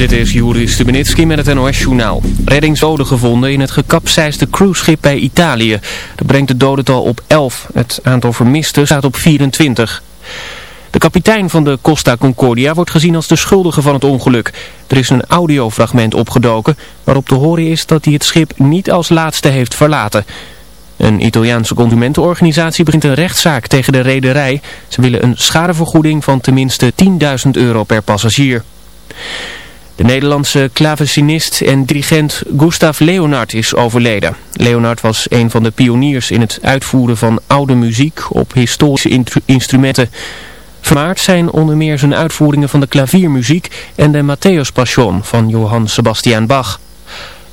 Dit is Juri Stubenitski met het NOS-journaal. Reddingsdoden gevonden in het gekapseisde cruiseschip bij Italië. Dat brengt het dodental op 11. Het aantal vermisten staat op 24. De kapitein van de Costa Concordia wordt gezien als de schuldige van het ongeluk. Er is een audiofragment opgedoken waarop te horen is dat hij het schip niet als laatste heeft verlaten. Een Italiaanse consumentenorganisatie begint een rechtszaak tegen de rederij. Ze willen een schadevergoeding van tenminste 10.000 euro per passagier. De Nederlandse klavecinist en dirigent Gustav Leonard is overleden. Leonard was een van de pioniers in het uitvoeren van oude muziek op historische instrumenten. Vermaard zijn onder meer zijn uitvoeringen van de klaviermuziek en de Matthäus Passion van Johann Sebastian Bach.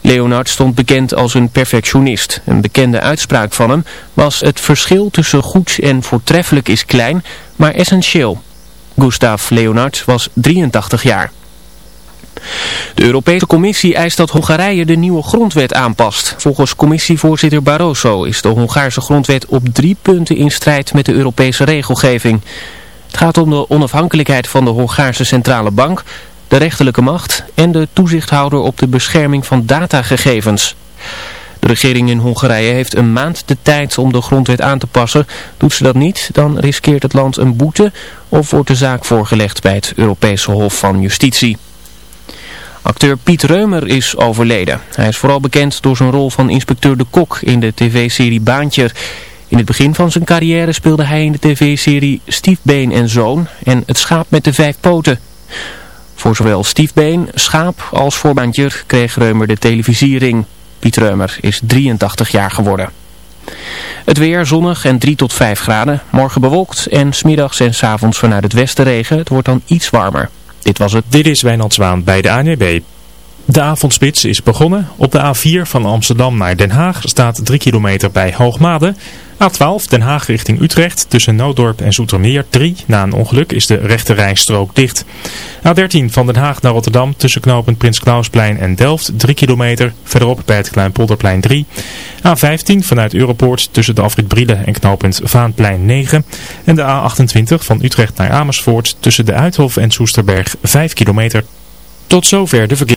Leonard stond bekend als een perfectionist. Een bekende uitspraak van hem was het verschil tussen goed en voortreffelijk is klein, maar essentieel. Gustav Leonard was 83 jaar. De Europese Commissie eist dat Hongarije de nieuwe grondwet aanpast. Volgens commissievoorzitter Barroso is de Hongaarse grondwet op drie punten in strijd met de Europese regelgeving. Het gaat om de onafhankelijkheid van de Hongaarse Centrale Bank, de rechterlijke macht en de toezichthouder op de bescherming van datagegevens. De regering in Hongarije heeft een maand de tijd om de grondwet aan te passen. Doet ze dat niet, dan riskeert het land een boete of wordt de zaak voorgelegd bij het Europese Hof van Justitie. Acteur Piet Reumer is overleden. Hij is vooral bekend door zijn rol van inspecteur De Kok in de tv-serie Baantje. In het begin van zijn carrière speelde hij in de tv-serie Stiefbeen en Zoon en Het Schaap met de Vijf Poten. Voor zowel Stiefbeen, Schaap als voor Baantje kreeg Reumer de televisiering. Piet Reumer is 83 jaar geworden. Het weer zonnig en 3 tot 5 graden. Morgen bewolkt en smiddags en s avonds vanuit het westen regen. Het wordt dan iets warmer. Dit was het. Dit is Wijnand Zwaan bij de ANWB. De avondspits is begonnen. Op de A4 van Amsterdam naar Den Haag staat 3 kilometer bij Hoogmade. A12 Den Haag richting Utrecht tussen Nooddorp en Zoetermeer 3. Na een ongeluk is de rechte rijstrook dicht. A13 van Den Haag naar Rotterdam tussen knooppunt Prins Klausplein en Delft 3 kilometer. Verderop bij het Kleinpolderplein 3. A15 vanuit Europoort tussen de afrit Brielen en knooppunt Vaanplein 9. En de A28 van Utrecht naar Amersfoort tussen de Uithof en Soesterberg 5 kilometer. Tot zover de verkeer.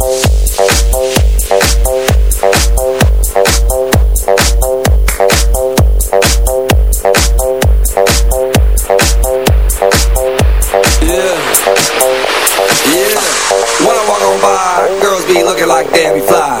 We fly.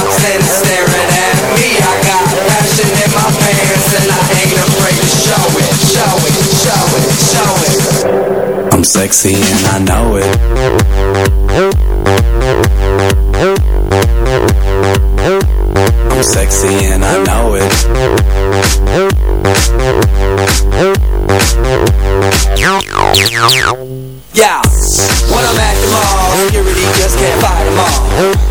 and staring at me. I got passion in my pants and I ain't afraid to show it, show it, show it, show it. I'm sexy and I know it. I'm sexy and I know it. Yeah, when I'm at the mall,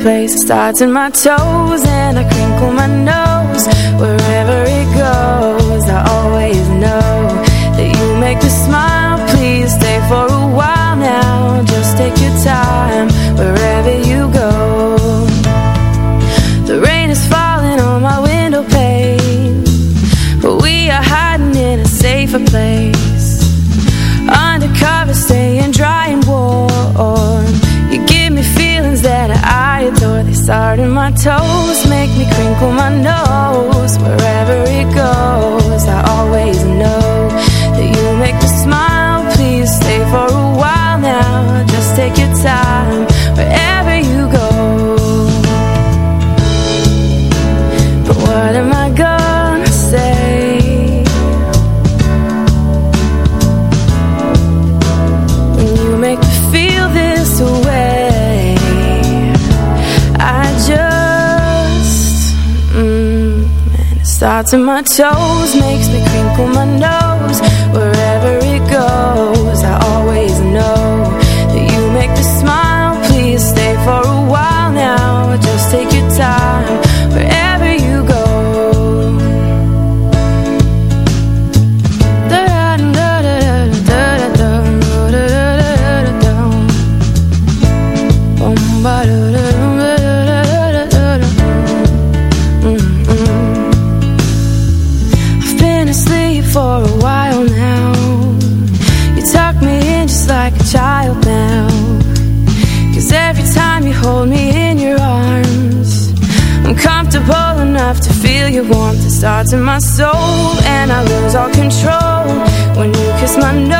place It starts in my toes and I crinkle my to my toes When you kiss my nose,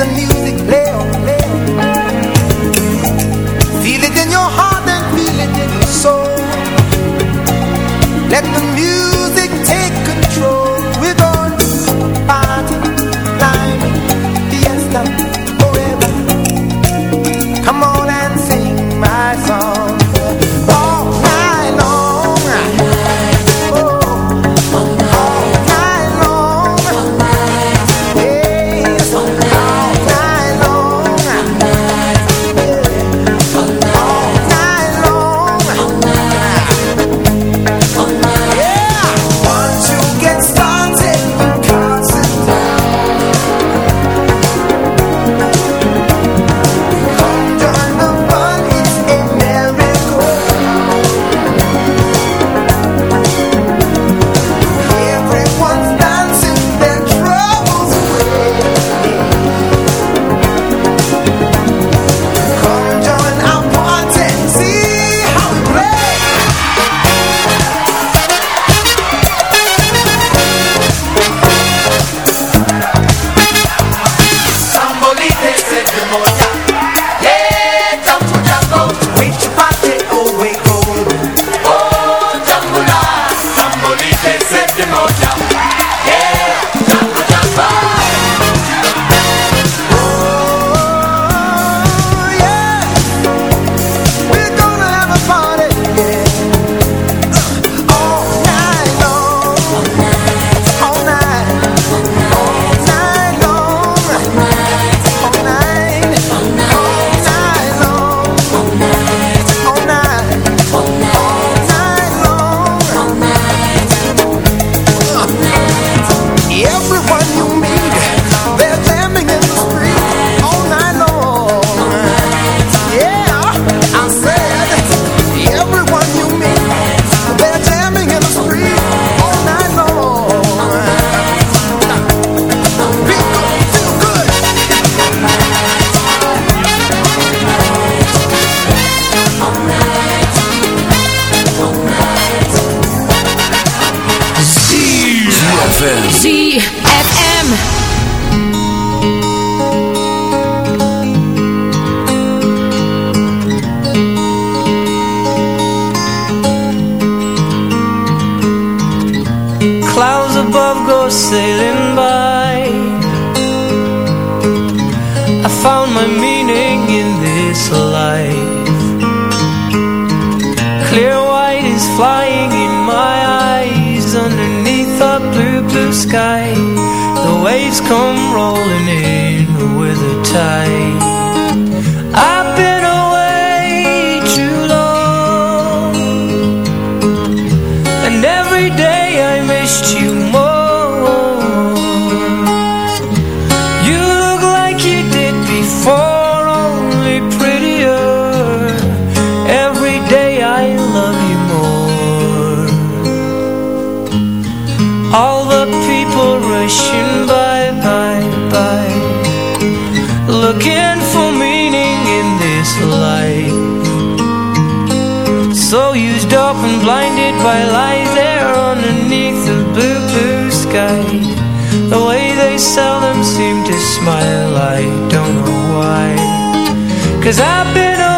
the music. smile, I don't know why. Cause I've been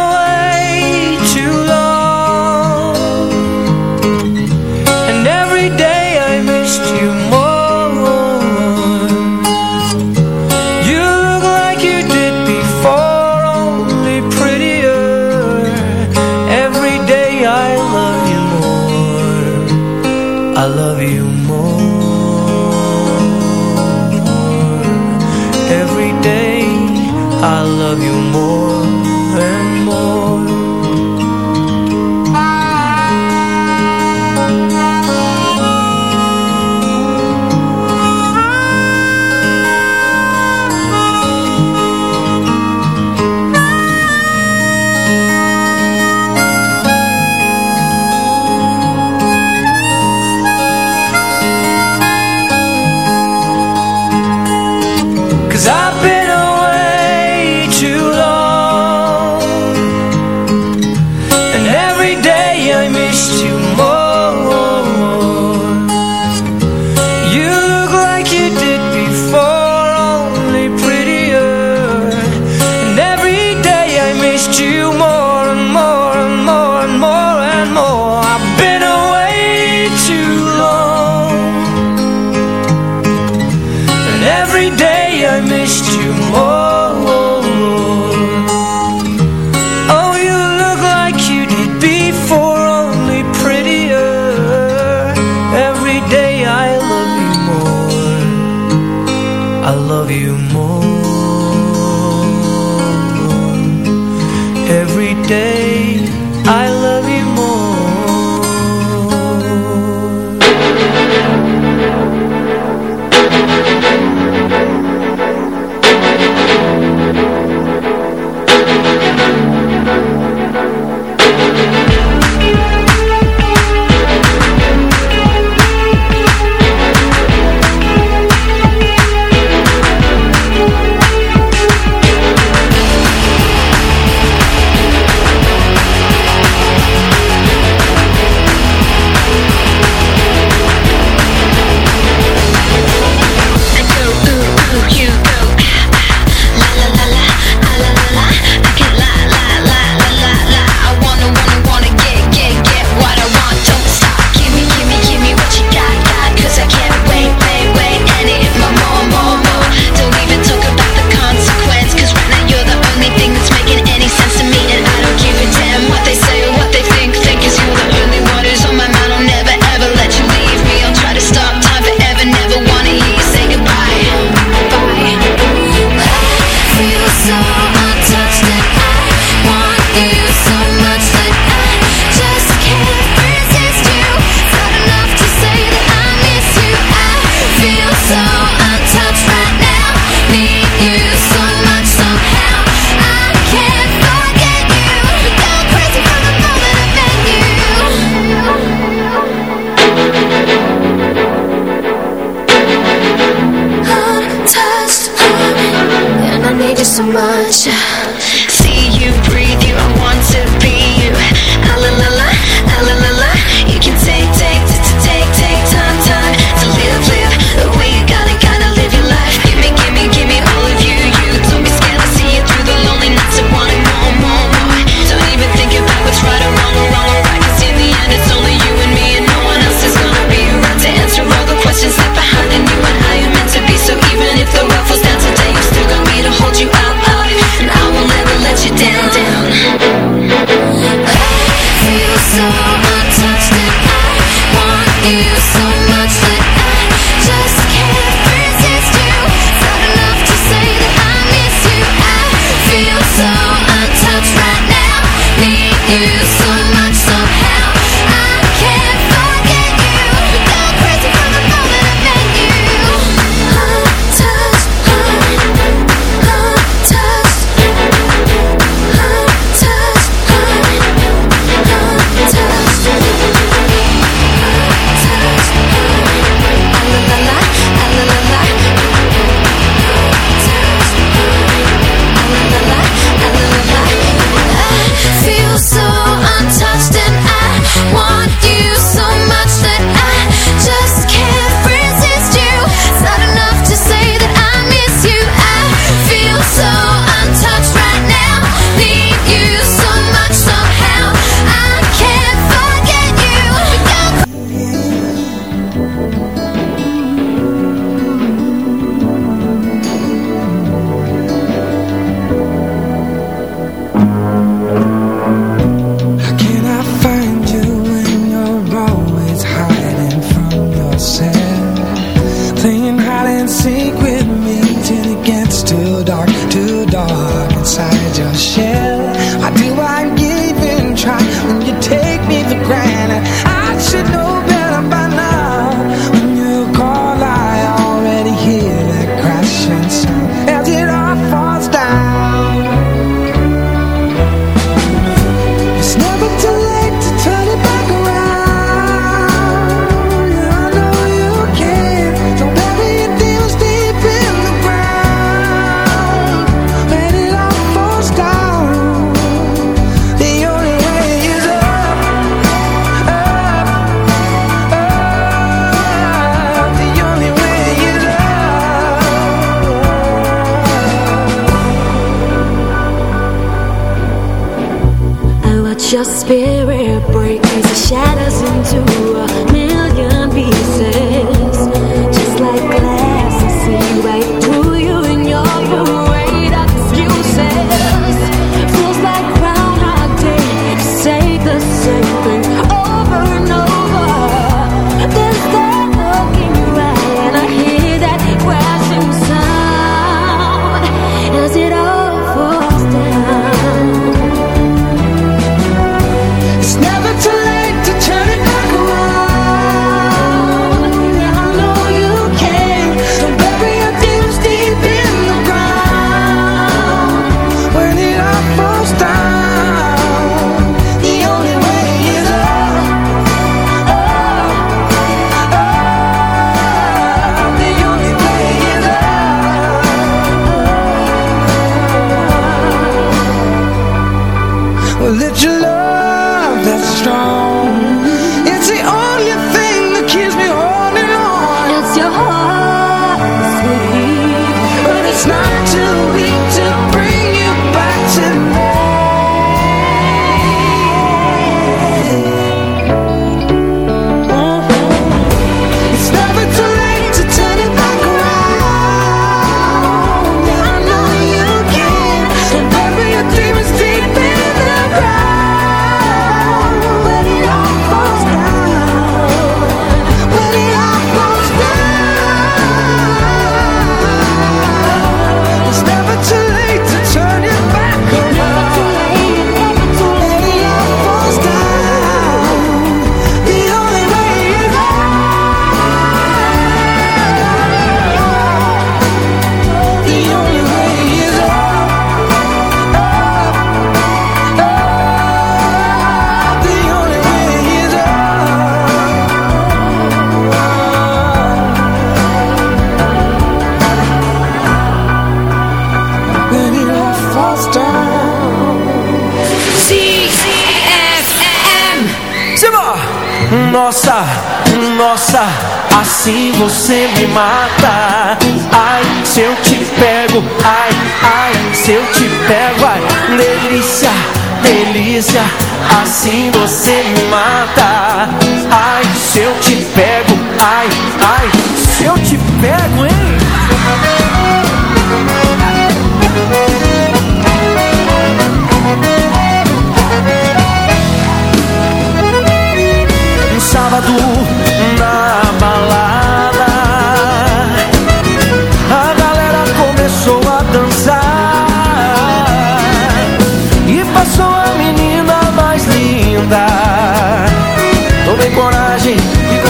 Every day I love you 谢谢。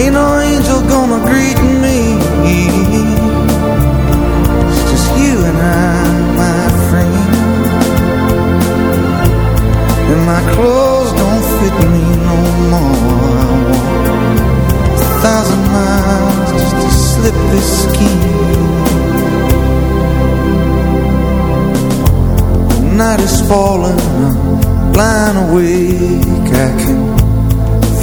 Ain't no angel gonna greet me. It's Just you and I, my friend. And my clothes don't fit me no more. I walk a thousand miles just to slip this skin. The night is falling, I'm blind awake. I can